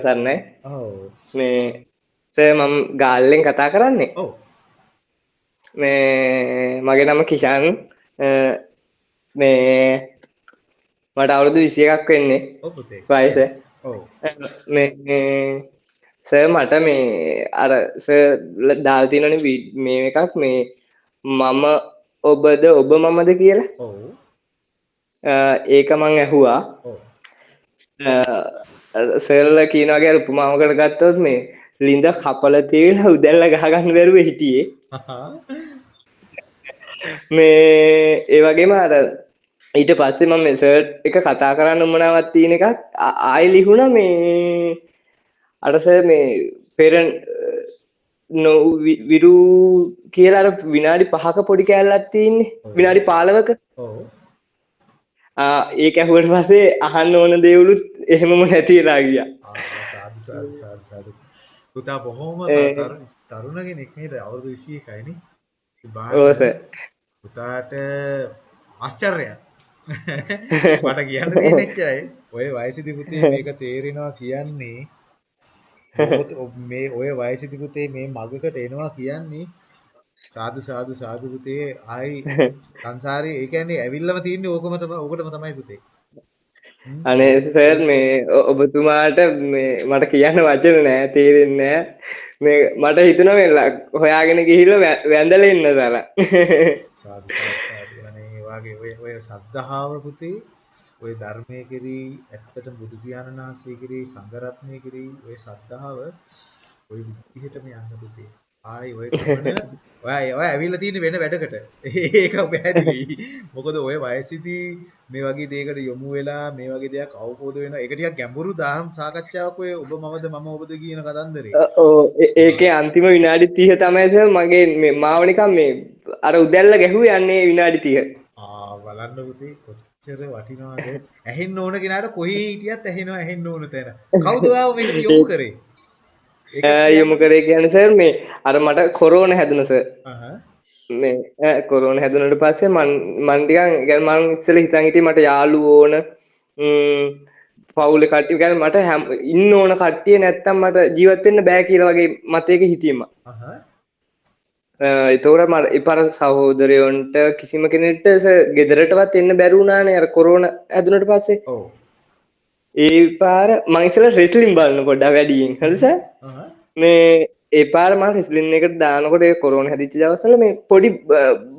සරණයි ඔව්. මේ සර් මම ගාල්ලෙන් කතා කරන්නේ. මේ මගේ නම කිෂාන් මේ මට අවුරුදු 21ක් වෙන්නේ ඔව් පුතේ. වයස සර් මට මේ අර සර් දාලා තියෙනනේ වී- මේ එකක් මේ මම ඔබද ඔබ මමද කියලා ඒක මං ඇහුවා ඔව්. සෙල්ල කියනගේ උපමාවකට ගත්තොත් මේ ලිඳ කපල තියලා උදැල්ල ගහගන්න බැරුව හිටියේ. මේ ඒ වගේම අර ඊට පස්සේ මම මෙසර්ට් එක කතා කරන්න උමනාවත් තියෙන එකක් ආයෙ ලිහුණා මේ අරස මේ පෙර නො විරු කියලා අර විනාඩි පහක පොඩි කෑල්ලක් තියෙන්නේ විනාඩි 15ක ඒක ඇහුවට පස්සේ අහන්න ඕන දේවලුත් එහෙමම නැති වෙලා ගියා ආ සාදු සාදු සාදු සාදු. පුතා බොහොම ඒ. තරුණ තරුණ කෙනෙක් නේද? අවුරුදු 21යි නේ. ඉතින් ඔව් බලන්න සර් පුතාට ආශ්චර්යයක්. මට කියන්න තියෙන එච්චරයි. ඔය වයසේදී පුතේ මේක තේරෙනවා කියන්නේ මේ ඔය වයසේදී පුතේ මේ මගකට එනවා කියන්නේ සාදු සාදු සාදු පුතේ. ආයි සංසාරේ ඒ කියන්නේ ඇවිල්ලාම තින්නේ ඕකම තමයි ඕකටම තමයි පුතේ. අනේ සර් මේ ඔබතුමාට මේ මට කියන්න වචන නෑ තේරෙන්නේ නෑ. මේ මට හිතුණා මේ හොයාගෙන ගිහිල්ලා වැඳලා ඉන්න තරම්. සාදු සාදු අනේ වගේ ඔය ඔය සද්ධාව පුතේ ඔය ධර්මයේ කෙරෙහි ඇත්තටම බුදු පියාණන් වහන්සේ කෙරෙහි සංඝ රත්නයේ කෙරෙහි ඔය සද්ධාව ඔය විදිහටම යන්න පුතේ ආයි ඔය ඔය ඔය ඇවිල්ලා තියෙන වෙන වැඩකට. ඒක බෑනේ මොකද ඔය වයසේදී මේ වගේ දෙයකට යොමු වෙලා මේ වගේ දෙයක් අවබෝධ වෙනවා. ඒක ටිකක් ගැඹුරු දහම් සාකච්ඡාවක් ඔය ඔබ මමද මම ඔබද කියන කතන්දරේ. ඔව්. ඒකේ අන්තිම විනාඩි 30 තමයි සර් මගේ මේ මාව නිකන් මේ අර උදැල්ල ගැහුවේ යන්නේ විනාඩි 30 ආ බලන්න පුතේ කොච්චර වටිනවද. ඇහෙන්න ඕන කෙනාට කොහේ හිටියත් ඇහෙනවා ඇහෙන්න ඕන තැන. කවුද ඔයාව මේකට යොමු කරේ යොමු කරේ කියන සර් මේ අර මට කොරෝන හැදුන සර් මේ කොරෝන හැදුනට පස්සේ මන් මන්ටිකන් ගැන මං ඉස්සෙල් හිතන් හිටියේ මට යාළු ඕන පවුල කට්ටිය ගැන මට හැම ඉන්න ඕන කට්ටිය නැත්තම් මට ජීවත් වෙන්න බෑ කියලා වගේ මතයක හිතීම. එතකොට මට ඉපර සහෝදරයොන්ට කිසිම කෙනෙක්ට ගෙදරටවත් එන්න බැරි වුණානේ අර කොරෝන හැදුනට පස්සේ. ඔව්. ඒ පාර මං ඉස්සෙල්ලා රෙස්ලින් බලන පොඩ්ඩක් වැඩියෙන්? අහහ මේ ඒ පාර මම රෙස්ලින් එකට දානකොට කොරෝනා හැදිච්ච දවස්වල මේ පොඩි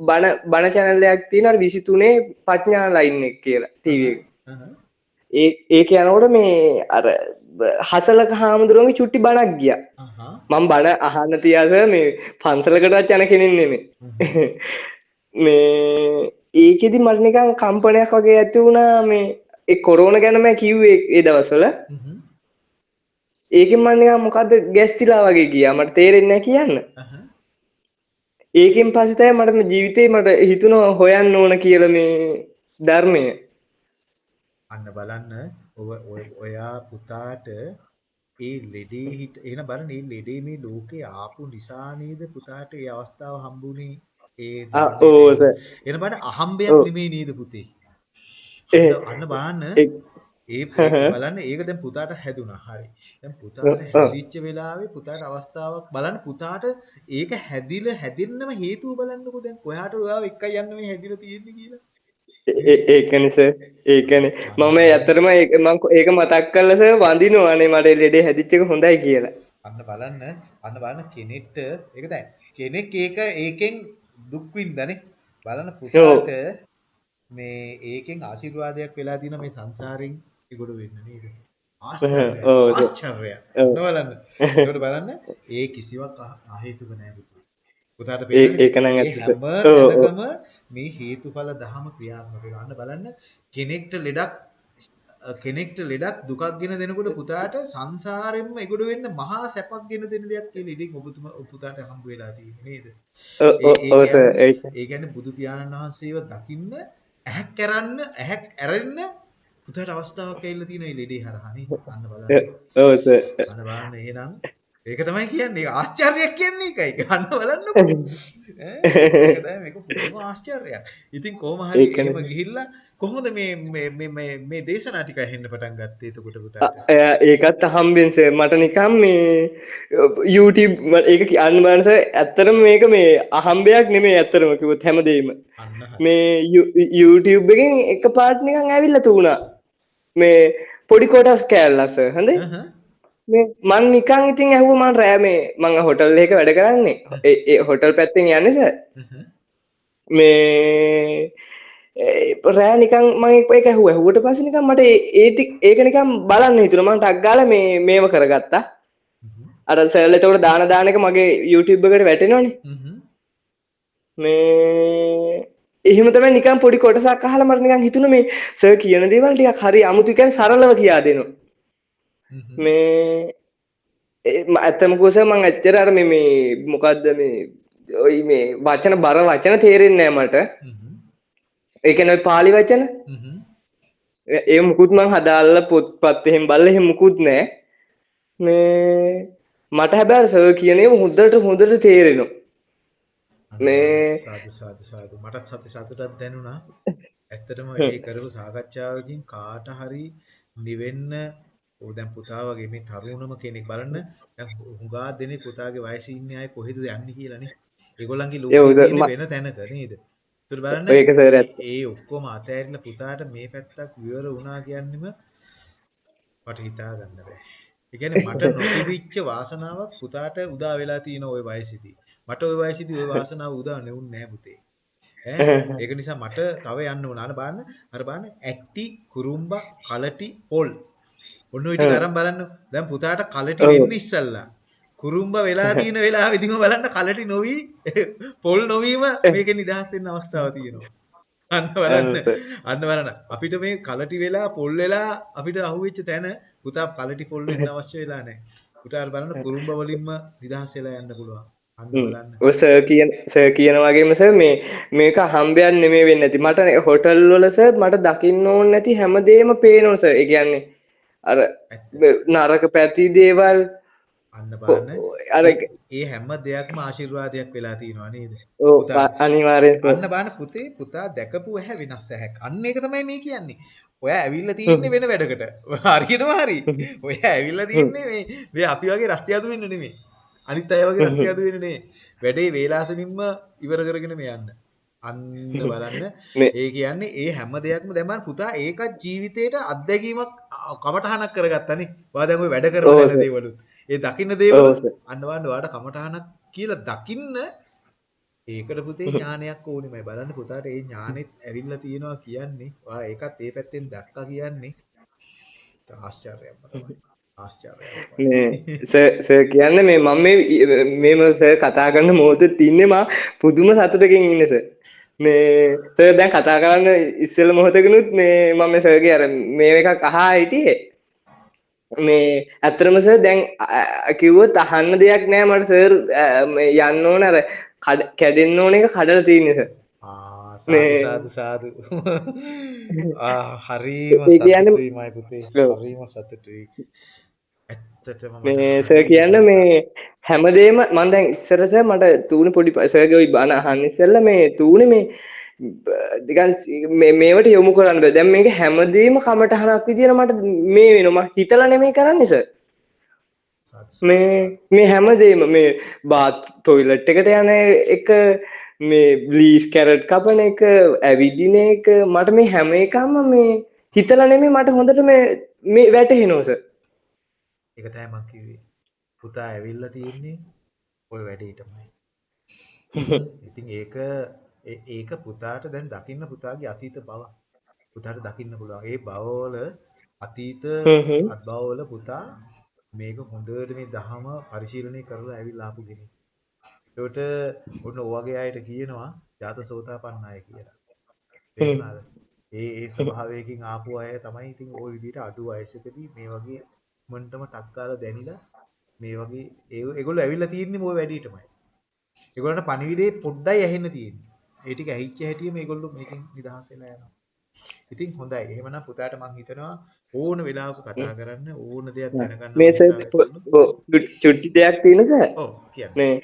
බණ බණ channel එකක් තියෙනවා 23 ප්‍රඥා ලයින් එක කියලා ටීවී ඒක යනකොට මේ අර හසලක හාමුදුරුවන්ගේ චුට්ටි බණක් ගියා. මම බණ අහන්න තියාස මේ පන්සලකටවත් යන කෙනෙක් නෙමෙයි. මේ ඒකෙදි මට නිකන් කම්පනයක් වගේ ඇති වුණා. මේ කොරෝනා ගැන මම කිව්වේ ඒ දවස්වල. හ්ම් ඒකෙන් මම නිකන් මොකද්ද ගැස්සිලා වගේ ගියා. මට තේරෙන්නේ කියන්න. ඒකෙන් පස්සේ තමයි මට මේ ජීවිතේ මට හිතුණා හොයන්න ඕන කියලා මේ ධර්මය. අන්න බලන්න ඔය පුතාට ඒ ලෙඩේ හිට එහෙනම් බලන්න මේ ලෙඩේ මේ ලෝකේ ආපු නිසා නේද පුතාට ඒ අවස්ථාව හම්බුනේ ඒ. එහෙනම් බලන්න අහම්බයක්. නෙමෙයි නේද පුතේ ඒ අන්න බලන්න ඒ බලන්න ඒක දැන් පුතාට හැදුනා. හරි. දැන් පුතාට. හැදිච්ච වෙලාවේ පුතාට අවස්ථාවක් බලන්න පුතාට ඒක හැදිලා හැදෙන්නම හේතුව බලන්නකෝ දැන් කොහාට ඔයාව එකයි යන්න මේ හැදිලා තියෙන්නේ කියලා. ඒකනේ සර්. ඒකනේ මම ඇත්තටම මම ඒක මතක් කරලා සර් වඳිනවානේ මට ලෙඩේ හැදිච්ච එක හොඳයි කියලා. අන්න බලන්න අන්න බලන්න කෙනෙක්ට ඒක දැන් කෙනෙක් ඒක ඒකෙන් දුක් විඳනේ. බලන්න පුතාට මේ ඒකෙන් ආශිර්වාදයක් වෙලා තියෙන මේ සංසාරෙන් ඒගොඩ වෙන්න නේද? අන්න බලන්න. ඒකට බලන්න ඒ කිසිවක් අහේතුක නෑ පුතේ. පුතාට ඒක නම් ඒ ඇත්ත හැම සර්. ඔව් ඔව්. තැනකම මේ හේතුඵල ධහම ක්‍රියාත්මක වෙනවා. බලන්න කෙනෙක්ට ලෙඩක් කෙනෙක්ට ලෙඩක් දුකක් ගෙන දෙනකොට පුතාට සංසාරෙන්ම එගොඩ වෙන්න මහා සැපක් ගෙන දෙන දෙයක් කියලා ඉතින් ඔබතුමා පුතාට හම්බ වෙලා තියෙන්නේ නේද? ඔව් ඔව් ඒ කියන්නේ බුදු පියාණන් වහන්සේව දකින්න ඇහැක් කරන්න ඇහැක් ඇරෙන්න පුතාට අවස්ථාවක් ඇවිල්ලා තියෙන මේ ලෙඩේ හරහා නේ. අන්න බලන්න. ඔව් සර්. අන්න බලන්න එහෙනම් ඒක තමයි කියන්නේ. ඒක ආශ්චර්යයක් කියන්නේ ඒකයි. ගන්න බලන්නකෝ. ඈ ඒක තමයි මේක පුදුම ආශ්චර්යයක්. ඉතින් කොහොම හරි. එහෙම ගිහිල්ලා කොහොමද මේ මේ මේ මේ මේ දේශනා ටික ඇහෙන්න පටන් ගත්තේ එතකොට පුතාට? අ- ඒකත් අහම්බෙන්ස මට නිකම් මේ YouTube ම- ඒක කියන්න බනස ඇත්තරම මේක මේ අහම්බයක් නෙමේ ඇත්තරම කිවොත් හැමදීම. මේ YouTube එකෙන් එක පාට නිකන් ඇවිල්ල තුුණා මේ පොඩි කොටස් කෑල්ලස හඳ. මේ මන් නිකං ඉතින් ඇහුව මන් රෑ මේ මං හොටල් එක වැඩ කරන්නේ. ඒ- හොටල් පැත්තෙන් යන්නස හහ. මේ රෑ නිකන් මං එක ඇහුව. ඇහුවට පස්ස නිකම් මට ඒති ඒක නිකම් බලන්න හිතුර මං ටක්ගාල මේ මේව කරගත්තා. අර සැල්ල තවට දාන දානක මගේ එකට වැටෙනවානේ. මේ එහෙම තමයි නිකන් පොඩි කොටසක් අහලා මට නිකන් හිතුණ මේ සර් කියන දේවල් ටිකක් හරි අමුතු කියන්නේ සරලව කියා දෙනවා. මේ ඒ ම- ඇත්තම කොස මං ඇච්චර අර මේ මේ මොකක්ද මේ ඔයි මේ වචන බර වචන තේරෙන්නේ මට ඔය පාලි වචන. ඒ- මුකුත් මං හදාල්ලා පොත්පත් එහෙම බලලා එහෙම මුකුත් නෑ මේ මට හැබැයි සර් කියන ඒවා හොඳට තේරෙනවා මේ- සාදු මටත් සති සතුටක් දැනුණා. ඇත්තටම ඒ කරපු සාකච්ඡාවකින් කාට හරි නිවෙන්න දැන් පුතා වගේ මේ තරුණම කෙනෙක් බලන්න දැන් හුඟා දෙනෙක් පුතාගේ වයසේ ඉන්නේ අය කොහෙද යන්නේ කියලානේ. ඒගොල්ලන්ගේ ලෝකේ වෙන තැනක නේද? ඒතර බලන්න ඒක සර් ඇත්ත. ඒ ඔක්කොම අතෑරිලා පුතාට මේ පැත්තක් විවර වුණා කියන්නෙම මට හිතා ගන්න බෑ. ඒ කියන්නේ මට නොතිබිච්ච වාසනාවක් පුතාට උදා වෙලා තියෙන ওই වයසේදී. මට ওই වයසේදී ওই වාසනාව උදා නෙවුන්නේ නෑ පුතේ. ඈ ඒක නිසා මට තව යන්න ඕන. අර බලන්න අර බලන්න ඇක්ටි කුරුම්බා කලටි පොල්. ඔන්න ඔය ටික අරන් බලන්න. දැන් පුතාට කලටි ඔව්. වෙන්න ඉස්සල්ලා. කුරුම්බා වෙලා තියෙන වෙලාවෙදිම බලන්න කලටි නොවි පොල් නොවීම මේකෙන් නිදහස් වෙන්න අවස්ථාවක් තියෙනවා. අන්න බලන්න. අන්න බලන්න. අපිට මේ කලටි වෙලා පොල් වෙලා අපිට අහුවෙච්ච තැන පුතා කලටි පොල් වෙන්න අවශ්‍ය වෙලා නැහැ. පුතා බලන්න කුරුම්බ වලින්ම නිදහස් වෙලා යන්න පුළුවන්. සර් කියන සර් කියන වගේම සර් මේ මේක හම්බයක් නෙමෙයි වෙන්නේ නැති මට හොටල් වල සර් මට දකින්න ඕන නැති හැමදේම පේනවා සර් ඒ කියන්නේ අර. නරක පැති දේවල් අන්න බලන්න. අර ඒ- හැම දෙයක්ම ආශිර්වාදයක් වෙලා තියෙනවා නේද? ඔව්. අනිවාර්යෙන්. අන්න බලන්න පුතේ පුතා දැකපු ඇහැ වෙනස් ඇහැක්. අන්න ඒක තමයි මේ කියන්නේ. ඔයා ඇවිල්ලා තින්නේ වෙන වැඩකට. හරියටම හරි. ඔයා ඇවිල්ලා තින්නේ මේ මේ අපි වගේ රස්තියාදු වෙන්න නෙමෙයි. අනිත් අය වගේ රස්තියාදු වෙන්න නෙමෙයි. වැඩේ වේලාසනින්ම ඉවර කරගෙන මේ යන්න. අන්න බලන්න. ඒ කියන්නේ ඒ හැම දෙයක්ම බලන්න පුතා ඒකත් ජීවිතේට අත්දැකීමක් කමටහනක් කරගත්තානේ. ඔයා දැන් ওই වැඩ කරන. දේවලු. ඒ දකින්න දේවලු. අන්න බලන්න ඔයාලට කමටහනක් කියලා දකින්න ඒකට පුතේ ඥානයක් ඕනෙමයි. බලන්න පුතාට ඒ ඥානෙත් ඇවිල්ලා තියෙනවා කියන්නේ. ඔයා ඒකත් ඒ පැත්තෙන් දැක්කා කියන්නේ ආශ්චර්යයක්ම තමයි. සර් කියන්නේ මේ මම මේ මේම සර් කතා කරන මොහොතේ තින්නේ මා පුදුම සතුටකින් ඉන්නේ සර්. මේ සර් දැන් කතා කරන්න ඉස්සෙල්ල මොහොතකනුත් මේ මම සර්ගේ අර මේ එකක් අහා හිටියේ. මේ ඇත්තටම සර් දැන් කිව්වොත් අහන්න දෙයක් නෑ මට සර් යන්න ඕන අර කඩ- කැඩෙන්න ඕන එක කඩලා තියෙන්නේ සර්. ආ මේ- සාදු සාදු හරීම සතුටුයි මයි පුතේ. හරීම සතුටුයි. මට සර් කියන්න. මේ හැමදේම මම දැන් ඉස්සර සර් මට තූණ පොඩි ওই බණ අහන්න ඉස්සෙල්ලා මේ තූණේ මේ බ- නිකන් සි- මේ මේවට යොමු කරන්න. දැන් මේක හැමදේම කමටහනක් විදියට මට මේ වෙනවා. මම හිතලා නෙමෙයි කරන්නේ සාදු මේ මේ හැමදේම මේ බාත් ටොයිලට් එකට යන එක මේ බ්ලීස් කැරට් කපන එක ඇවිදින එක මට මේ හැම එකම මේ හිතලා නෙමෙයි මට හොඳට මේ සර්. ඒක තමයි මම කිව්වේ. පුතා ඇවිල්ලා තියෙන්නේ ওই වැඩේටමයි. ඉතින් ඒක ඒ- ඒක පුතාට දැන් දකින්න පුතාගේ අතීත බව. පුතාට දකින්න පුළුවන්. ඒ බවවල අතීත හ්ම් හ්ම්. අත්බවවල පුතා මේක හොඳට මේ දහම පරිශීලනය කරලා ඇවිල්ලා ආපු කෙනෙක්. ඒකට ඔන්න ඔයගේ අයට කියනවා ජාත සෝතාපන්නය කියලා. තේරුණාද? ඒ ඒ ස්වභාවයකින් ආපු අය තමයි ඉතින් ওই විදිහට අඩු වයසකදී මේ වගේ මොන්ටම ටක් ගාලා දැනිලා මේ වගේ ඒගොල්ලෝ ඇවිල්ලා තියෙන්නේ ওই වැඩේටමයි. ඒගොල්ලන්ට පණිවිඩේ පොඩ්ඩයි ඇහෙන්න තියෙන්නේ. ඒ ටික ඇහිච්ච හැටියෙ මේගොල්ලෝ මේකෙන් නිදහස් වෙලා යනවා. ඉතින් හොඳයි. එහෙමනම් පුතාට මම හිතනවා ඕන වෙලාවක කතා කරන්න ඕන දෙයක් දැනගන්න මේ චුට්ටි දෙයක් තියෙන සර් ඔව් කියන්න.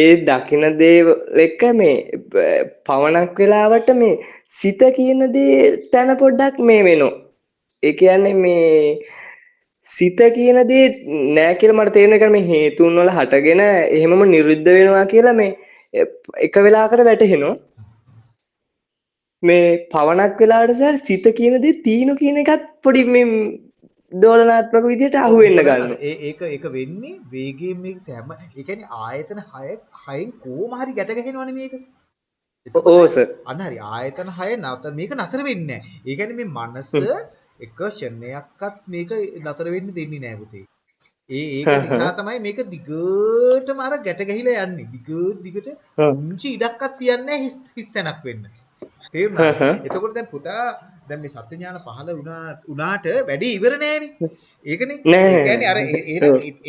ඒ- දකින දේ එක්ක මේ පවණක් වෙලාවට මේ සිත කියන දේ තැන පොඩ්ඩක් මේ වෙනවා. ඒ කියන්නේ මේ සිත කියන දේ නෑකල් මට තේරෙන කරම හේතුන් වල හටගෙන එහෙමම නිරුද්ධ වෙනවා කියලා මේ එක වෙලාකට වැටහෙනවා. මේ පවනක් වෙලාට සර් සිත කියන දේ තීනු කියන එකත් පොඩි දෝලනාත්මක විදියට අහුවෙන්න ගන්න. ඒක එක වෙන්නේ වේගේම සෑම එකන ආයතන හය හයින් කෝමහරි ගැටගහෙනවන මේක. ඕස අන්නහරි ආයතන හය නවත මේක නතර වෙන්න ඒගැන මේ මනස එක ක්ෂණයක්වත් මේක නතර වෙන්න දෙන්නේ නැහැ පුතේ. ඒ ඒක නිසා තමයි මේක දිගටම අර ගැට ගැහිලා යන්නේ. දිගට දිගට. උන්චි ඉඩක්වත් තියන්නේ හිස් තැනක් වෙන්න. තේරුණාද? එතකොට දැන් පුතා දැන් මේ සත්‍ය ඥාන පහළ වුණා උනාට වැඩි ඉවර නෑනේ. ඒකනේ. ඒ කියන්නේ අර ඒ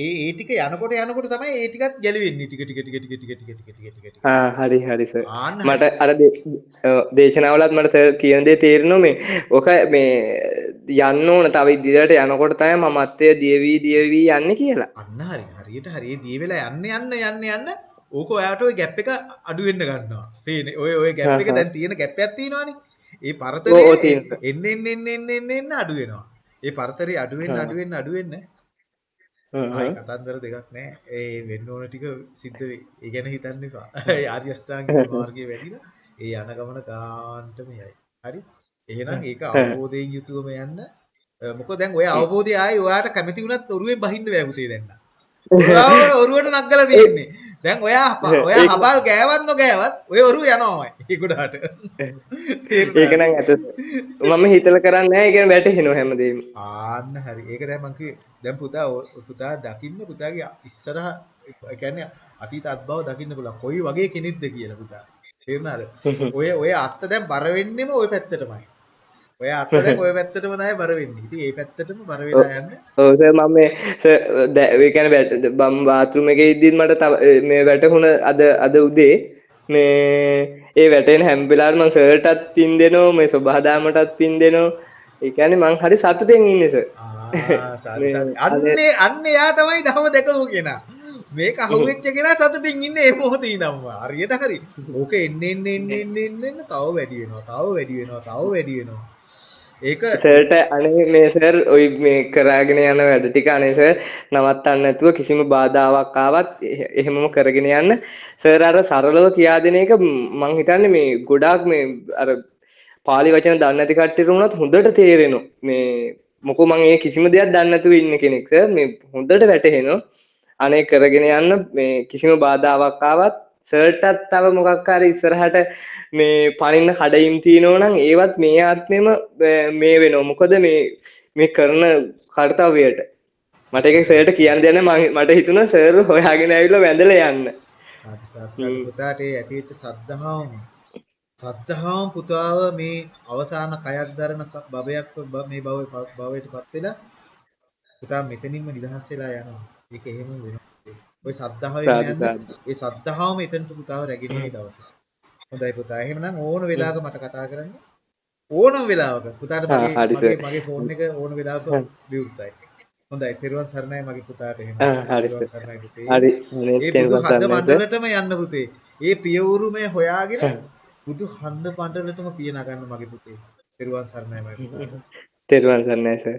ඒ ටික යනකොට යනකොට තමයි ඒ ටිකත් ගැලවෙන්නේ. ටික ටික ටික ටික ටික ටික ටික ටික ටික. ආ හරි හරි සර්. මට අර දේශනාවලත් මට සර් කියන දේ තේරෙනවා මේ ඔක මේ යන්න ඕන තව ඉදිරියට යනකොට තමයි මමත්වය දියවි දියවි යන්නේ කියලා. අන්න හරි. හරියට හරි. ඒ දී වෙලා යන්න යන්න යන්න යන්න ඕක ඔයාට ওই ගැප් එක අඩු වෙන්න ගන්නවා. තේනේ. ඔය ඔය ගැප් එක දැන් තියෙන ගැප් එකක් තියෙනවනේ. ඒ පරතරේ. එන්න එන්න එන්න එන්න එන්න එන්න අඩු වෙනවා. ඒ පරතරේ අඩු වෙන්න අඩු වෙන්න අඩු වෙන්න ආයි. කතන්දර දෙකක් නෑ. ඒ වෙන්න ඕන ටික සිද්ධ වෙයි. ඒ ගැන හිතන්න එපා. ඒ ආර්ය අෂ්ටාංගික මාර්ගයේ වැඩිලා ඒ යන ගමන කාන්ටම යයි. හරි? එහෙනම් ඒක අවබෝධයෙන් යුතුවම යන්න. මොකද දැන් ඔය අවබෝධය ආයේ ඔයාට කැමති වුණත් ඔරුවෙන් බහින්න බෑ පුතේ දැන්. ඔරුවට නක්ගල තියන්නේ. දැන් ඔයා ඔයා හබල් ගෑවත්න ගෑවත් ඔය ඔරු යනවායි ඉකුඩාට ඒකන ඇත මම හිතල කරන්න ඒකෙන වැට හෙන හැමදීම. ආන්න හරි. ඒක රෑමකි දැම් පුතා පුතා දකින්න පුතාගේ ඉස්සරහ එකැන අතිත අත්බව දකින්න පුලා කොයි වගේ කෙනෙක්ද කියල පුතා. තේරනාර ඔය ඔය අත්ත දැම් බරවෙන්නම ඔය පැත්තටමයි. ඔය දැන් ওই පැත්තටම තමයි බර වෙන්නේ. ඉතින් ඒ පැත්තටම බර වෙලා යන්න. ඔව් සර් මම මේ සර් ඒ කියන්නේ වැට- බම් බාත්රූම් එකේ ඉද්දිත් මට මේ වැටහුණ අද අද උදේ මේ ඒ වැටෙන හැම වෙලාවෙම මම සර්ටත් පින් දෙනවා මේ සබහාදාමටත් පින් දෙනවා. ඒ කියන්නේ මං හරි සතුටෙන් ඉන්නේ සර්. අන්නේ අන්නේ යා තමයි ධම දැකපු කෙනා. මේක අහුවෙච්ච කෙනා සතුටින් ඉන්නේ ඒ මොහොතේ ඉඳන්ම. හරියට හරි. ඕක එන්න එන්න එන්න එන්න එන්න තව වැඩි වෙනවා. තව වැඩි වෙනවා. තව වැඩි වෙනවා. ඒක සර්ට අනේ මේ සර් ඔයි මේ කරාගෙන යන වැඩ ටික අනේ සර් නවත්තන්න නැතුව කිසිම බාධාවක් ආවත් එහෙ- එහෙමම කරගෙන යන්න. සර් අර සරලව කියා දෙන එක මං හිතන්නේ මේ ගොඩාක් මේ අර පාලි වචන දන්නේ නැති කට්ටියට වුණත් හොඳට තේරෙනවා. මේ මොකෝ මං ඒ කිසිම දෙයක් දන්නේ නැතුව ඉන්න කෙනෙක් සර් මේ හොඳට වැටහෙනවා. අනේ කරගෙන යන්න මේ කිසිම බාධාවක් ආවත් සර්ටත් තව මොකක්කාර ඉස්සරහට මේ පනින්න කඩයිම් තියනෝනම් ඒවත් මේ ආත්මයම මේ වෙනෝ මොකද මේ මේ කරන කර්තාවයට මට එක සට කියන්න දෙන මට හිතුන සර් හොයාගෙන ඇවිල වැඳල යන්න. පුතාට ඇතිවෙච්ච සද්ධහාම සද්ධහාම් පුතාව මේ අවසාන කයක් දරන බවයක් මේ බව බවයට පත්වෙලා පුතා මෙතනින්ම නිදහස්සෙලා යනවා. එක එහෙම වෙන ඔය සද්ධාවෙන් සාදු, යන්න. ඒ සද්ධාවම එතනට පුතාව රැගෙන එයි දවසේ. හොඳයි පුතා. එහෙමනම් ඕන වෙලාවක මට කතා කරන්න. ඕනම වෙලාවක පුතාට මගේ මගේ ෆෝන් එක ඕන වෙලාවක විවෘතයි. හොඳයි. තෙරුවන් සරණයි මගේ පුතාට එහෙම. හරි. සරණයි පුතේ. හරි ඒ බුදු හද. මණ්ඩලටම යන්න පුතේ. ඒ පියවුරුමේ හොයාගෙන බුදු හඳ මණ්ඩලටම පිය නගන්න මගේ පුතේ. තෙරුවන් සරණයි මගේ පුතාට. තෙරුවන් සරණයි සර්